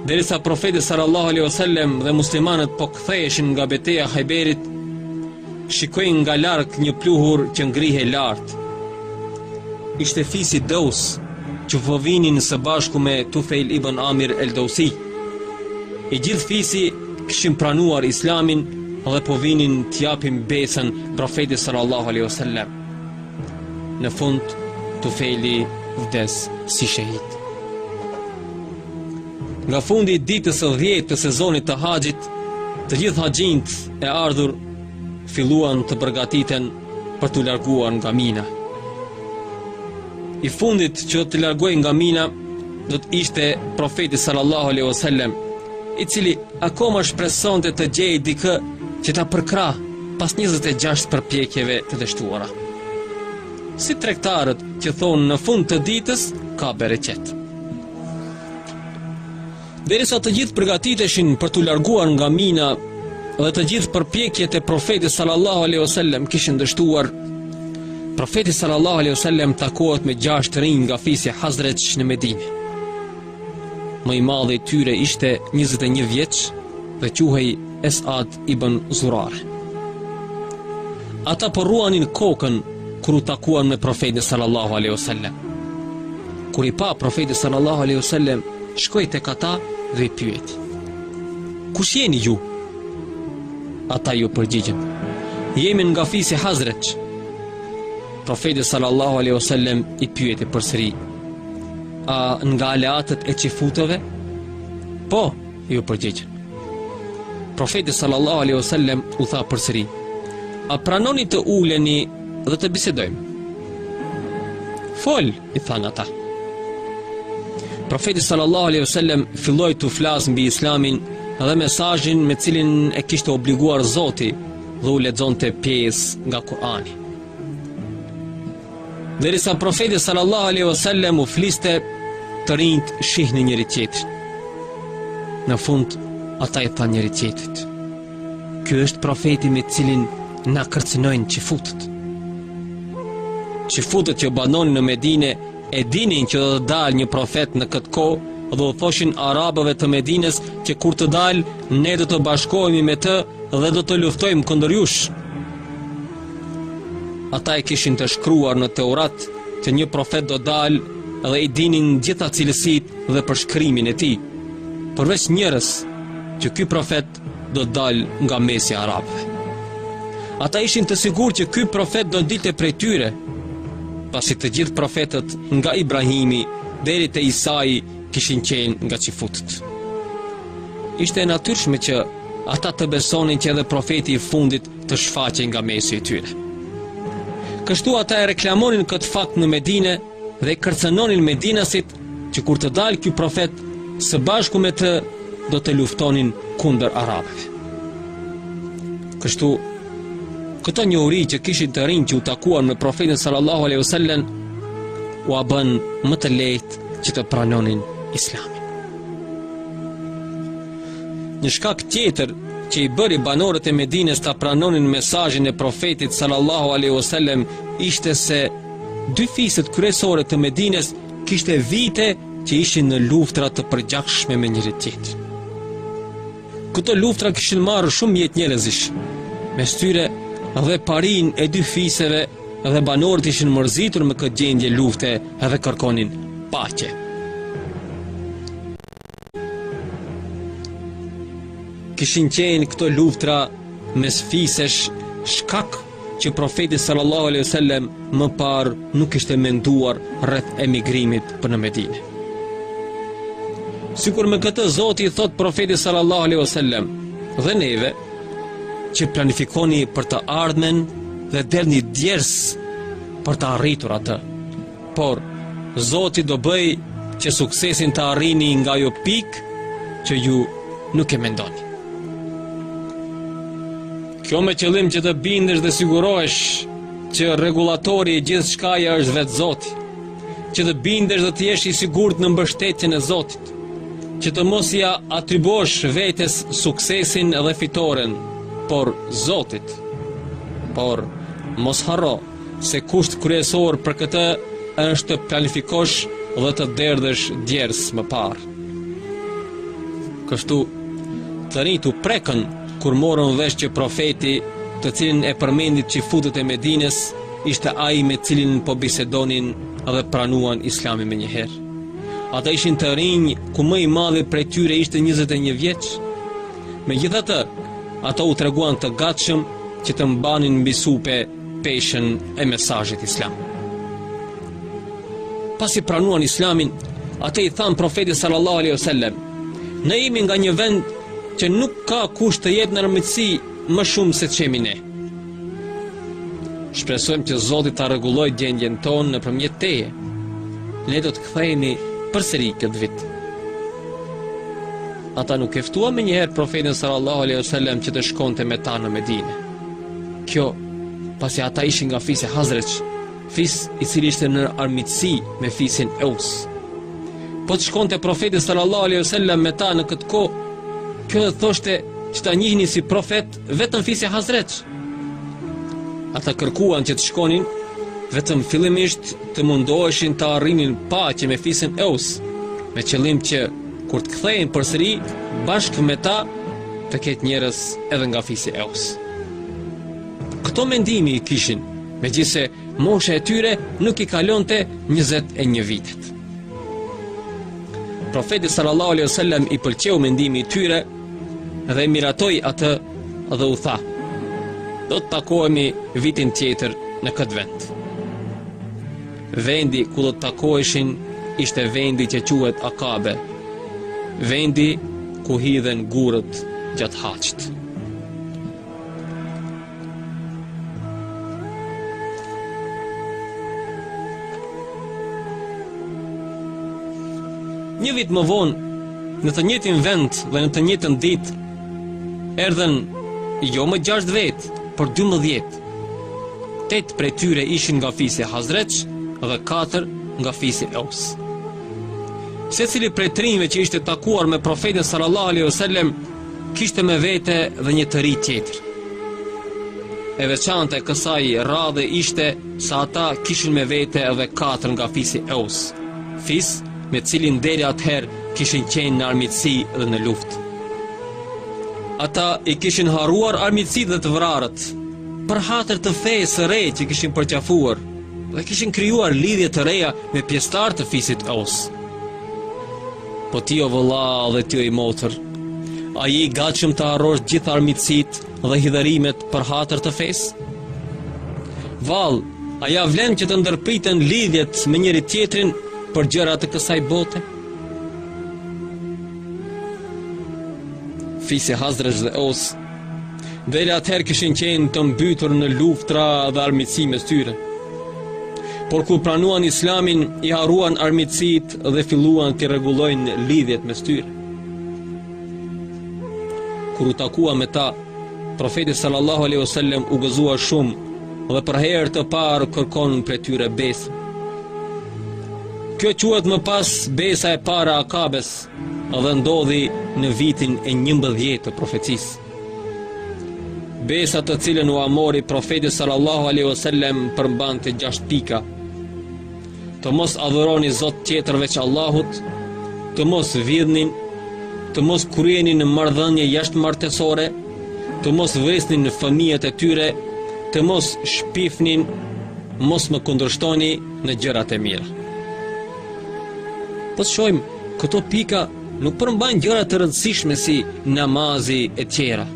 derisa profeti sallallahu alaihi wasallam dhe muslimanët po ktheheshin nga beteja e Hajberit, shikojnë nga larg një pluhur që ngrihej lart. Ishte fisi Daus, që po vinin së bashku me Tufejl ibn Amir el-Dausi. I gjithë fisi kishin pranuar Islamin dhe po vinin t'i japin besën profetit sallallahu alaihi wasallam. Në fund, Tufeli vdes si shehit. Nga fundi i ditës së 10 të sezonit të haxhit, të gjithë haxhinjtë e ardhur filluan të përgatiten për t'u larguar nga mina. I fundit që do të largohej nga mina do të ishte profeti sallallahu alejhi wasallam, i cili akoma shpresonte të gjejë dikë që ta përkrahë Pas njëzet e gjashtë përpjekjeve të dështuara. Si tregtarët që thonë në fund të ditës ka bereqet. Derisa të gjithë përgatiteshin për t'u larguar nga mina dhe të gjithë përpjekjet e profetit sallallahu alaihi wasallam kishin dështuar, profeti sallallahu alaihi wasallam takohet me gjashtë rinj nga fisi Hazrexh në Medinë. Më i madhi i tyre ishte 21 vjeç dhe quhej Esad ibn Zurare. Ata po rruanin kokën kur u takuan me profetin sallallahu alaihi wasallam. Kur i pa profeti sallallahu alaihi wasallam, shkoi tek ata dhe i pyeti: "Kush jeni ju?" Ata iu përgjigjën: "Jemi nga fisi Hazrexh." Profeti sallallahu alaihi wasallam i pyeti përsëri: A nga aleatët e çifutëve? Po, iu përgjigjën. Profeti sallallahu alaihi wasallam u tha përsëri: A pranoni të uleni dhe të bisedojmë? Fol, i thanë ata. Profeti sallallahu alaihi wasallam filloi t'u flasë mbi Islamin dhe mesazhin me cilin e kishte obliguar Zoti dhe u lexonte pjesë nga Kurani. Derisa profeti sallallahu alaihi wasallam u fliste të rinjtë shihnin njëri-tjetrin. Në fund ata i thanë njëri-tjetrit. Ky është profeti me të cilin na kërcënojnë çifutët. Çifutët që banonin në Medine e dinin që do të dalë një profet në këtë kohë dhe u thoshin arabëve të Medinës që kur të dalë ne do të bashkohemi me të dhe do të luftojmë kundër jush. Ata e kishin të shkruar në Teurat që një profet do dalë dhe i dinin gjitha cilësitë dhe përshkrimin e tij, përveç njërës që ky profet do dalë nga mesi i arabëve. Ata ishin të sigurt që ky profet do dilte prej tyre, pasi të gjithë profetët nga Ibrahimi deri te Isai kishin qenë nga çifutët. Ishte e natyrshme që ata të besonin që edhe profeti i fundit të shfaqej nga mesi i tyre. Kështu ata e reklamonin këtë fakt në Medine dhe kërcënonin medinasit që kur të dalë ky profet së bashku me të do të luftonin kundër arabëve. Kështu këto njohuri që kishin të rinjtë që u takuan me profetin sallallahu alejhi wasallam ua bënë më të lehtë që të pranonin Islamin. Një shkak tjetër që i bëri banorët e Medinës ta pranonin mesazhin e Profetit sallallahu alaihi wasallam ishte se dy fiset kryesore të Medinës kishte vite që ishin në luftra të përgjakshme me njëri-tjetrin. Këto luftra kishin marrë shumë jetë njerëzish, mes tyre dhe parinë e dy fiseve dhe banorët ishin mërzitur me këtë gjendje lufte dhe kërkonin paqe. Kishin qenë këto luftra mes fisesh shkak që profeti sallallahu alaihi wasallam më parë nuk kishte menduar rreth emigrimit për në Medine. Sikur me këtë Zoti i thotë profetit sallallahu alaihi wasallam dhe neve që planifikoni për të ardhmen dhe derdhni djersë për të arritur atë. Por, Zoti do bëjë që suksesin të arrini nga ajo pikë që ju nuk e mendoni. Kjo me qëllim që të bindesh dhe sigurohesh që rregullatori i gjithçkaje është vetë Zoti, që të bindesh dhe të jesh i sigurt në mbështetjen e Zotit, që të mos ia atribuosh vetes suksesin dhe fitoren, por Zotit. Por mos harro Se kusht kryesor për këtë është të planifikosh dhe të derdhësh djersë më parë. Kështu të rinjtë u prekën kur morën vesh që profeti, të cilin e përmendnin çifutët e Medinës, ishte ai me cilin po bisedonin dhe pranuan Islamin menjëherë. Ata ishin të rinj, ku më i madhi prej tyre ishte 21 vjeç. Megjithatë, ata u treguan të gatshëm që të mbanin mbi supe peshën e mesazhit islam. Pasi pranuan islamin, ata i thanë profetit sallallahu alaihi wasallam, ne jemi nga një vend që nuk ka kush të jetë në armiqësi më shumë se ç'jemi ne. Shpresojmë që Zoti ta rregullojë gjendjen tonë nëpërmjet teje. Ne do të kthehemi përsëri këtë vit. Ata nuk e ftuan menjëherë profetin sallallahu alaihi wasallam që të shkonte me ta në Medinë. Kjo, pasi ata ishin nga fisi Hazrexh, fis i cili ishte në armiqësi me fisin Eus. Po të shkonte profeti sallallahu alaihi wasallam me ta në këtë kohë, kjo do të thoshte që ta njihnin si profet vetëm fisi Hazrexh. Ata kërkuan që të shkonin, vetëm fillimisht të mundoheshin të arrinin paqe me fisin Eus, me qëllim që kur të kthehen përsëri bashkë me ta të ketë njerëz edhe nga fisi Eus. Këto mendime i kishin, megjithëse mosha e tyre nuk i kalonte 21 vitet. Profetit sallallahu alaihi wasallam i pëlqeu mendimi i tyre dhe e miratoi atë dhe u tha: Do të takohemi vitin tjetër në këtë vend. Vendi ku do të takoheshin ishte vendi që quhet Akabe, vendi ku hidhen gurët gjatë haxhit. Një vit më vonë, në të njëjtin vend dhe në të njëjtën ditë, erdhën jo më gjashtë vetë, por 12. Tetë prej tyre ishin nga fisi Hazrexh dhe katër nga fisi Eus. Secili prej të rinjve që ishte takuar me profetin sallallahu alaihi wasallam kishte me vete dhe një të ri tjetër. E veçanta e kësaj radhe ishte se ata kishin me vete edhe katër nga fisi Eus, fis me cilin deri atëherë kishin qenë në armiqësi dhe në luftë. Ata i kishin harruar armiqësitë dhe të vrarët, për hatër të fesë së re që kishin përqafuar dhe kishin krijuar lidhje të reja me pjesëtarë të fisit Aus. Po ti o vëlla dhe ti oj motër, a je i gatshëm të harrosh gjithë armiqësitë dhe hidhërimet për hatër të fesë? Vallë, a ia vlen që të ndërpriten lidhjet me njëri-tjetrin për gjëra të kësaj bote? Fisi Hazrexh dhe Aus deri atëherë kishin qenë të mbytur në luftra dhe armiqësi mes tyre. Por kur pranuan islamin, i harruan armiqësitë dhe filluan t'i rregullojnë lidhjet mes tyre. Kur u takua me ta, Profeti sallallahu alaihi wasallam u gëzua shumë dhe për herë të parë kërkon prej tyre besë. Kjo quhet më pas besa e parë e Akabes dhe ndodhi në vitin e 11 të profecisë. Besa të cilën ua mori profeti sallallahu alaihi wasallam përmbante 6 pika. Të mos adhuroni zot tjetër veç Allahut, të mos vidhnin, të mos kryenin marrëdhënie jashtëmartesore, të mos vrisnin fëmijët e tyre, të mos shpifnin, mos më kundërshtoni në gjërat e mira. Po të shohim, këto pika nuk përmbajnë gjëra të rëndësishme si namazi e tjera.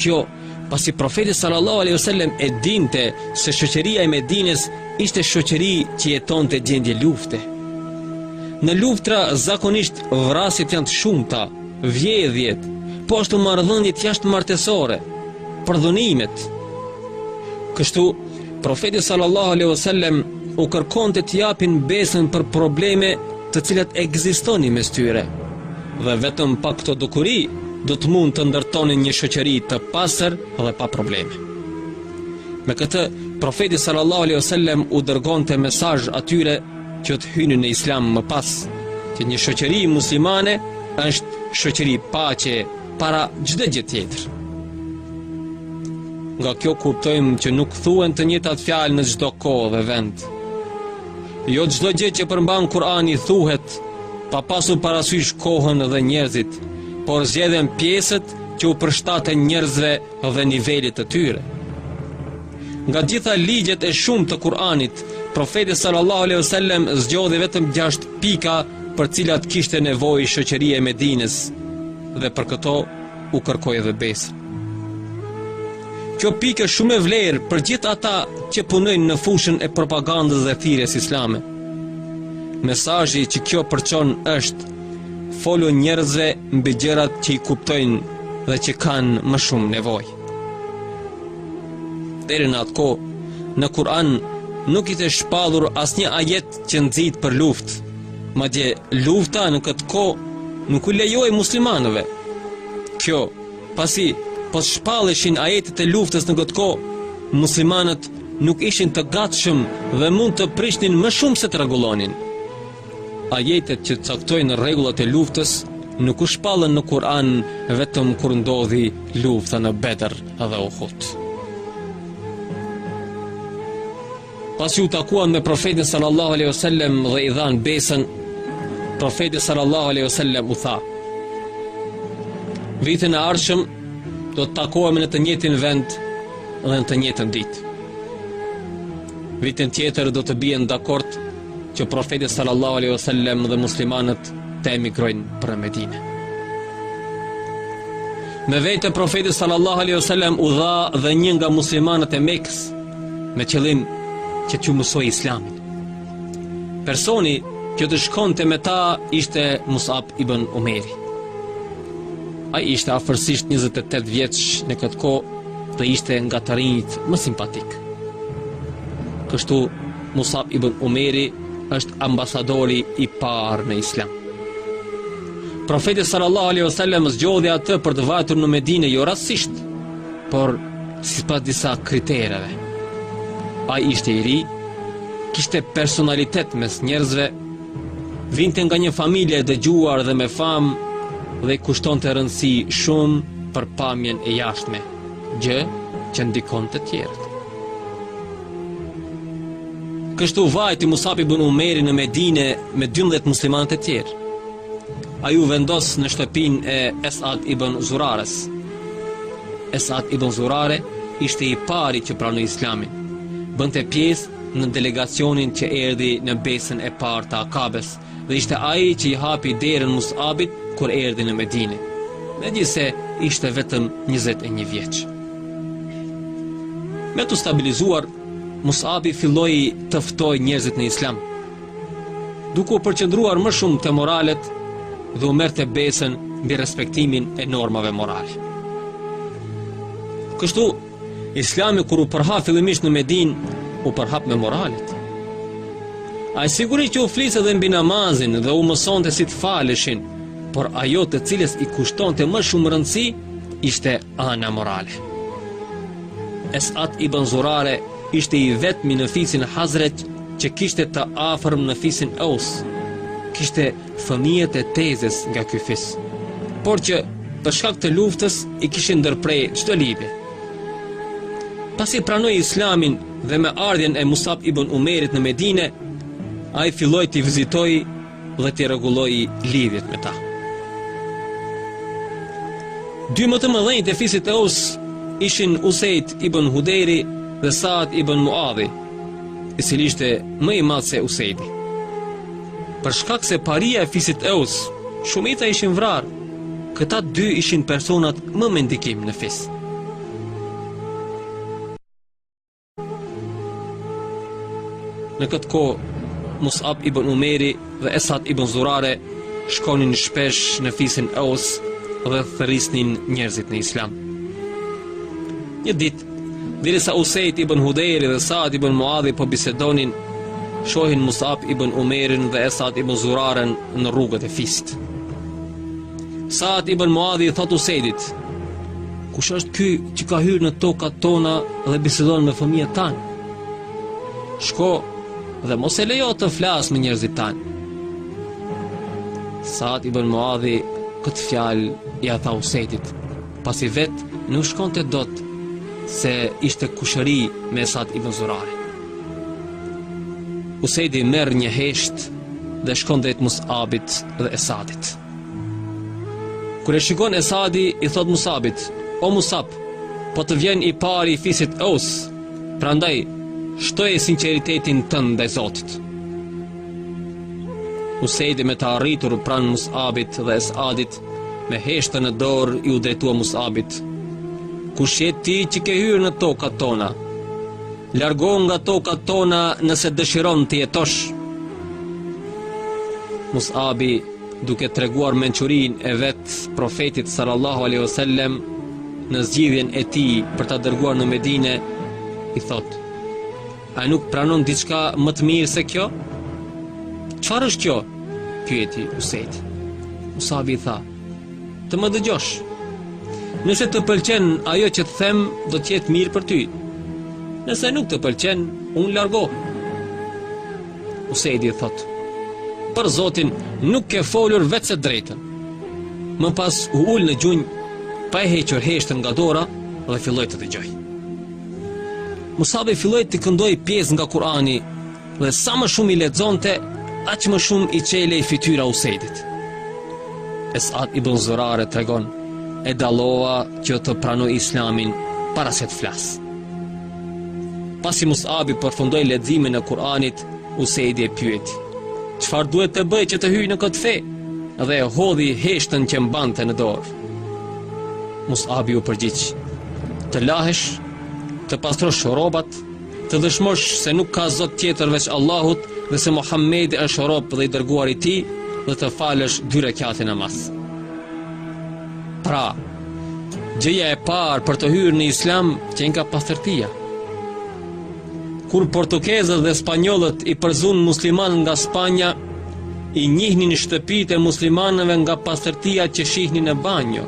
Kjo, pasi profeti sallallahu alaihi wasallam e dinte se shoqëria e Medinës ishte shoqëri që jetonte gjendje lufte. Në luftra zakonisht vrasjet janë të shumta, vjedhjet, po ashtu marrëdhëniet jashtëmartesore, përdhunimet. Kështu Profeti sallallahu alaihi wasallam u kërkonte të japin besën për probleme të cilat ekzistonin mes tyre. Dhe vetëm pa këto dukuri do të mund të ndërtonin një shoqëri të pastër dhe pa probleme. Me këtë, profeti sallallahu alaihi wasallam u dërgonte mesazh atyre që do të hynin në Islam më pas, që një shoqëri muslimane është shoqëri paqe Para çdo gjë tjetër. Nga kjo kuptojmë që nuk thuhen të njëjtat fjalë në çdo kohë dhe vend. Jo çdo gjë që përmban Kur'ani thuhet pa pasur parasysh kohën dhe njerëzit, por zgjedhen pjesët që u përshtaten njerëzve dhe nivelit të tyre. Nga të gjitha ligjet e shumta të Kur'anit, profeti sallallahu alaihi wasallam zgjodhi vetëm 6 pika për cilat kishte nevojë shoqëria e Medinës dhe për këto u kërkoi edhe besë. Kjo pikë është shumë e vlerë për gjithë ata që punojnë në fushën e propagandës dhe thirrjes islame. Mesazhi që kjo përçon është folu njerëzve mbi gjërat që i kuptojnë dhe që kanë më shumë nevojë. Deri në atë kohë, në Kur'an nuk ishte shpallur asnjë ajet që nxit për luftë. Madje lufta në këtë kohë nuk u lejoi muslimanëve. Kjo, pasi po të shpalleshin ajetet e luftës në këtë kohë, muslimanët nuk ishin të gatshëm dhe mund të prishnin më shumë se të rregullonin. Ajetet që caktojnë rregullat e luftës nuk u shpallën në Kur'an vetëm kur ndodhi lufta në Bedër dhe Uhud. Pasi u takuan me profetin sallallahu alaihi wasallam dhe i dhanë besën, profeti sallallahu alaihi wasallam u tha: Vitin e ardhshëm do të takohemi në të njëjtin vend dhe në të njëjtën ditë. Vitin tjetër do të bien dakord që profeti sallallahu alaihi wasallam dhe muslimanët të emigrojnë për Medinë. Me vete profeti sallallahu alaihi wasallam u dha dhe një nga muslimanët e Mekës, me qëllim që t'u mësojë islamin. Personi që do të shkonte me ta ishte Musab ibn Umeri. Ai ishte afërsisht 28 vjeç në këtë kohë dhe ishte nga të rinjtë më simpatikë. Kështu, Musab ibn Umeri është ambasadori i parë në islam. Profeti sallallahu alaihi wasallam zgjodhi atë për të vajtur në Medinë jo rastësisht, por Sipas disa kritereve, ai ishte i ri, kishte personalitet mes njerëzve, vinte nga një familje e dëgjuar dhe me famë dhe i kushtonte rëndësi shumë për pamjen e jashtme, gjë që ndikon te tjerët. Kështu vajti Musab ibn Umeri në Medine me 12 muslimanët e tjerë. Ai u vendos në shtëpinë e Esad ibn Zurares, Esad ibn Zurare ishte i pari që pranoi Islamin. Bënte pjesë në delegacionin që erdhi në besën e parë të Akabes dhe ishte ai që i hapi derën Mus'abit kur erdhi në Medinë. Megjithëse ishte vetëm 21 vjeç. Me t'u stabilizuar, Mus'abi filloi të ftojë njerëzit në Islam. duke u përqendruar më shumë te moralet dhe u merrte besën mbi respektimin e normave morale. Kështu, Islami kur u përhap fillimisht në Medinë, u përhap me moralet. Ai sigurisht që u fliste edhe mbi namazin dhe u mësonte si të faleshin, por ajo të cilës i kushtonte më shumë rëndësi, ishte ana morale. Esat ibn Zurare ishte i vetmi në fisin Hazrexh që kishte të afërm në fisin Eus, kishte fëmijët e tezes nga ky fis, por që për shkak të luftës i kishin ndërprerë çdo lidhje. Pasi pranoi Islamin dhe me ardhjen e Musab ibn Umejrit në Medine, ai filloi t'i vizitojë dhe t'i rregullojë lidhjet me ta. Dy më të mëdhenjtë e fisit Eus ishin Usejd ibn Hudejri dhe Saad ibn Muadhi, i cili ishte më i madh se Usejdi. Për shkak se paria e fisit Eus, shumica ishin vrarë, këta dy ishin personat më me ndikim në fis. Në këtë kohë, Musab ibn Umejri dhe Esat ibn Zurare shkonin shpesh në fisin Eus dhe thërrisnin njerëzit në islam. Një ditë, derisa Usejd ibn Hudejri dhe Saad ibn Muadhi po bisedonin, shohin Musab ibn Umejrin dhe Esat ibn Zuraren në rrugët e fisit. Saad ibn Muadhi i thotë Usejdit, kush është ky që ka hyrë në tokat tona dhe bisedon me fëmijët tanë? Shko dhe mos e lejo të flasë me njerëzit tanë. Saad ibn Muadhi këtë fjalë ia tha Usejdit, pasi vetë nuk shkonte dot se ishte kushëri me Esad ibn Zurare. Usejdi merr një heshtë dhe shkon drejt Musabit dhe Esadit. Kur e shikon Esadi, i thotë Musabit, o Musab, po të vjen i pari i fisit Eus, prandaj shtoje sinqeritetin tënd ndaj Zotit. Usejdi me të arritur pranë Musabit dhe Esadit, me heshtën në dorë iu drejtua Musabit, kush je ti që ke hyrë në tokat tona, Largohu nga tokat tona nëse dëshiron të jetosh. Musabi duke treguar mençurinë e vetë profetit sallallahu alaihi wasallam në zgjidhjen e tij për ta dërguar në Medinë, i thotë: A nuk pranon diçka më të mirë se kjo? Çfarë është kjo? pyeti Usejdi. Musabi i tha: Të më dëgjosh. Nëse të pëlqen ajo që të them, do të jetë mirë për ty. Nëse nuk të pëlqen, unë largohem. Usejdi thotë: "Për Zotin, nuk ke folur vetëm se drejtën." Më pas u ul në gjunjë, pa e hequr heshtën nga dora dhe filloi të dëgjojë. Musabi filloi të këndojë pjesë nga Kurani Dhe sa më shumë i lexonte, aq më shumë i çelej fytyra Usejdit. Esad ibn Zurare tregon, e dallova që do të pranojë Islamin para se të flasë. Pasi Musabi përfundoi leximin e Kur'anit, Usejdi e pyet: "Çfarë duhet të bëj që të hyj në këtë fe?" dhe e hodhi heshtën që mbante në dorë. Musabi u përgjigj: "Të lahesh, të pastrosh rrobat, Të dëshmosh se nuk ka Zot tjetër veç Allahut dhe se Muhammedi është rob dhe i dërguar i Tij dhe të falësh dy rekate namaz. Pra, gjëja e parë për të hyrë në Islam qenka pastërtia. Kur portugezët dhe spanjollët i përzunë muslimanët nga Spanja, i njihnin shtëpitë e muslimanëve nga pastërtia që shihnin në banjo.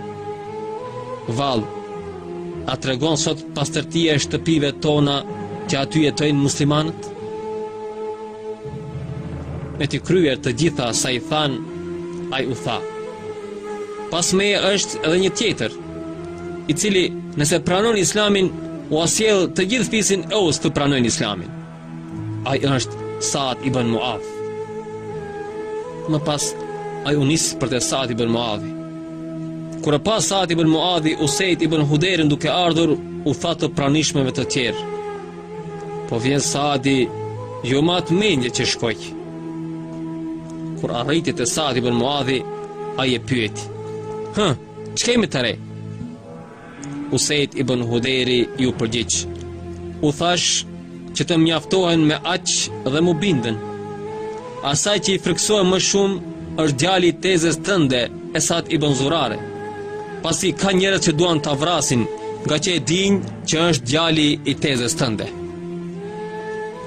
Vallë, a tregon sot Pastërtia e shtëpive tona që aty jetojnë muslimanët? Me t'i kryer të gjitha sa i thanë, ai u tha. Pas meje është edhe një tjetër, i cili nëse pranon islamin, ua sjell të gjithë fisin Eus të pranojnë islamin. Ai është Saad ibn Muadh. Më pas ai u nis për te Saad ibn Muadhi. Kur e pa Saad ibn Muadhi Usaid ibn Hudairin duke ardhur, u tha të pranishmeve të tjerë. Po vjen Saadi, jo me atë mendje që shkoi. Kur arriti te Saad ibn Muadhi, ai e pyeti: "Hë, ç'kemi të re?" Usejd ibn Hudejri iu përgjigj, u thashë që të mjaftohen me aq dhe m'u bindën. Asaj që i frikësohem më shumë është djali i tezes tënde, Esad ibn Zurare. Pasi ka njerëz që duan ta vrasin, ngaqë e dinë që është djali i tezes tënde.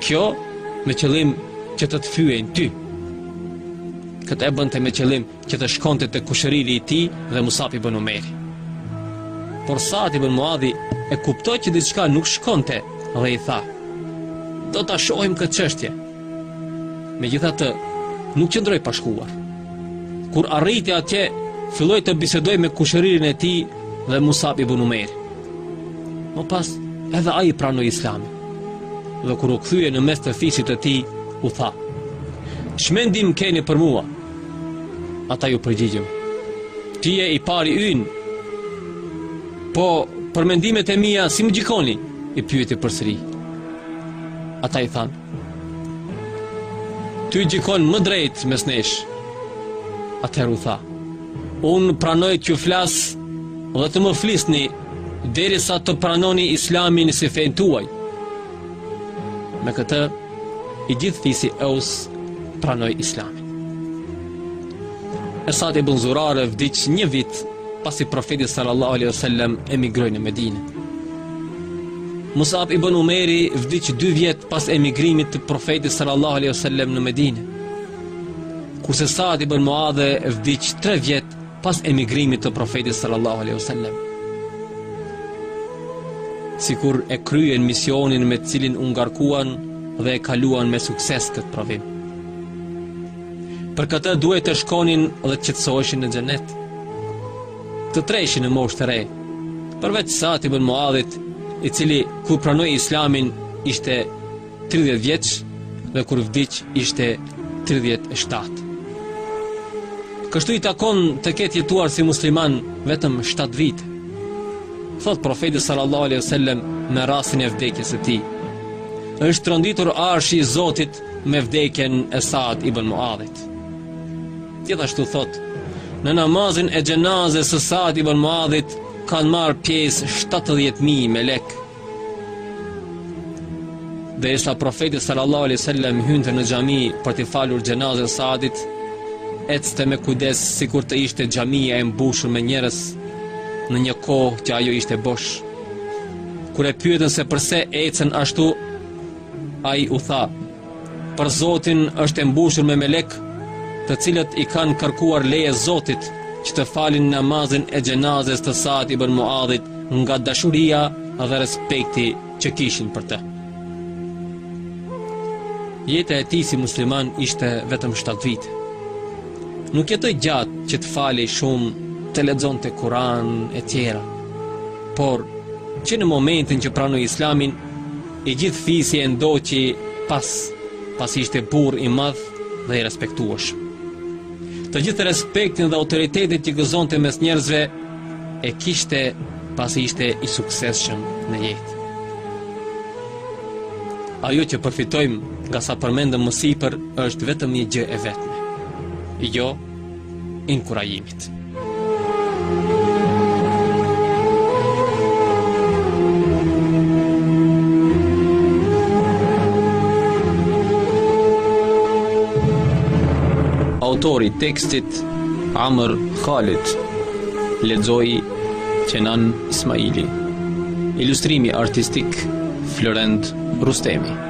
Kjo me qëllim që të të fyejnë ty. Këtë e bënte me qëllim që të shkonte te kushëriri i tij dhe Musab ibn Umejri. Por Saad ibn Muadhi e kuptoi që diçka nuk shkonte dhe i tha, do ta shohim këtë çështje. Megjithatë, nuk qëndroi pa shkuar. Kur arriti atje, filloi të bisedojë me kushëririn e tij dhe Musab ibn Umejrin. Më pas, edhe ai pranoi islamin. Dhe kur u kthye në mes të fisit të tij, u tha, ç'mendim keni për mua, Ata iu përgjigjën. Ti je i pari ynë. Po, për mendimet e mia, si më gjykoni? I pyeti përsëri. Ata i thanë. Ti gjykon më drejt mes nesh. Atëherë u tha. Unë pranoj t'ju flas dhe të më flisni deri sa të pranoni islamin si fejnë tuaj. Me këtë, I gjithë fisi Eus pranoi Islamin. Esad ibn Zurare vdiq një vit pasi profeti sallallahu alaihi wasallam emigroi në Medinë. Musab ibn Umeri vdiq dy vjet pas emigrimit të profetit sallallahu alaihi wasallam në Medinë. Kurse Saad ibn Muadhi vdiq 3 vjet Pas emigrimit të Profetit sallallahu alaihi wasallam, sikur e kryenë misionin me të cilin u ngarkuan dhe e kaluan me sukses këtë provim. Për këtë duhej të shkonin dhe të qetësoheshin në xhenet. Të tre ishin në moshë të re, përveç Sa'd ibn Muadhit, i cili kur pranoi Islamin ishte 30 vjeç dhe kur vdiq ishte 37. Kështu i takon të ketë jetuar si musliman vetëm 7 vite. Thotë profeti sallallahu alaihi wasallam me rastin e vdekjes së tij. Është tronditur arshi i Zotit me vdekjen e Saad ibn Muadhit. Gjithashtu thotë, në namazin e xhenazes së Saad ibn Muadhit kanë marrë pjesë 70000 melek. Derisa profeti sallallahu alaihi sallam hynte në xhami për t'i falur xhenazen Saadit, ecte me kujdes sikur të ishte xhamia e mbushur me njerëz në një kohë që ajo ishte bosh. Kur e pyetën se përse ecen ashtu, ai u tha, Për Zotin është e mbushur me melek, të cilët i kanë kërkuar leje Zotit që të falin namazin e xhenazes së Sa'd ibn Muadhit nga dashuria dhe respekti që kishin për të. Jeta e tij si musliman ishte vetëm 7 vite. Nuk jetoi gjatë që të falej shumë, të lexonte Kur'an e tjera. Por që në momentin që pranoi Islamin, I gjithë fisi e ndoqi pas, pasi ishte burrë i madh dhe i respektueshëm. Të gjithë respektin dhe autoritetin që gëzonte mes njerëzve e kishte pasi ishte i suksesshëm në jetë. Ajo që përfitojmë nga sa përmendëm më sipër është vetëm një gjë e vetme. Jo inkurajimit. Autori tekstit Amr Khalid Ledzoj Qenan Ismaili Ilustrimi artistik Florent Rustemi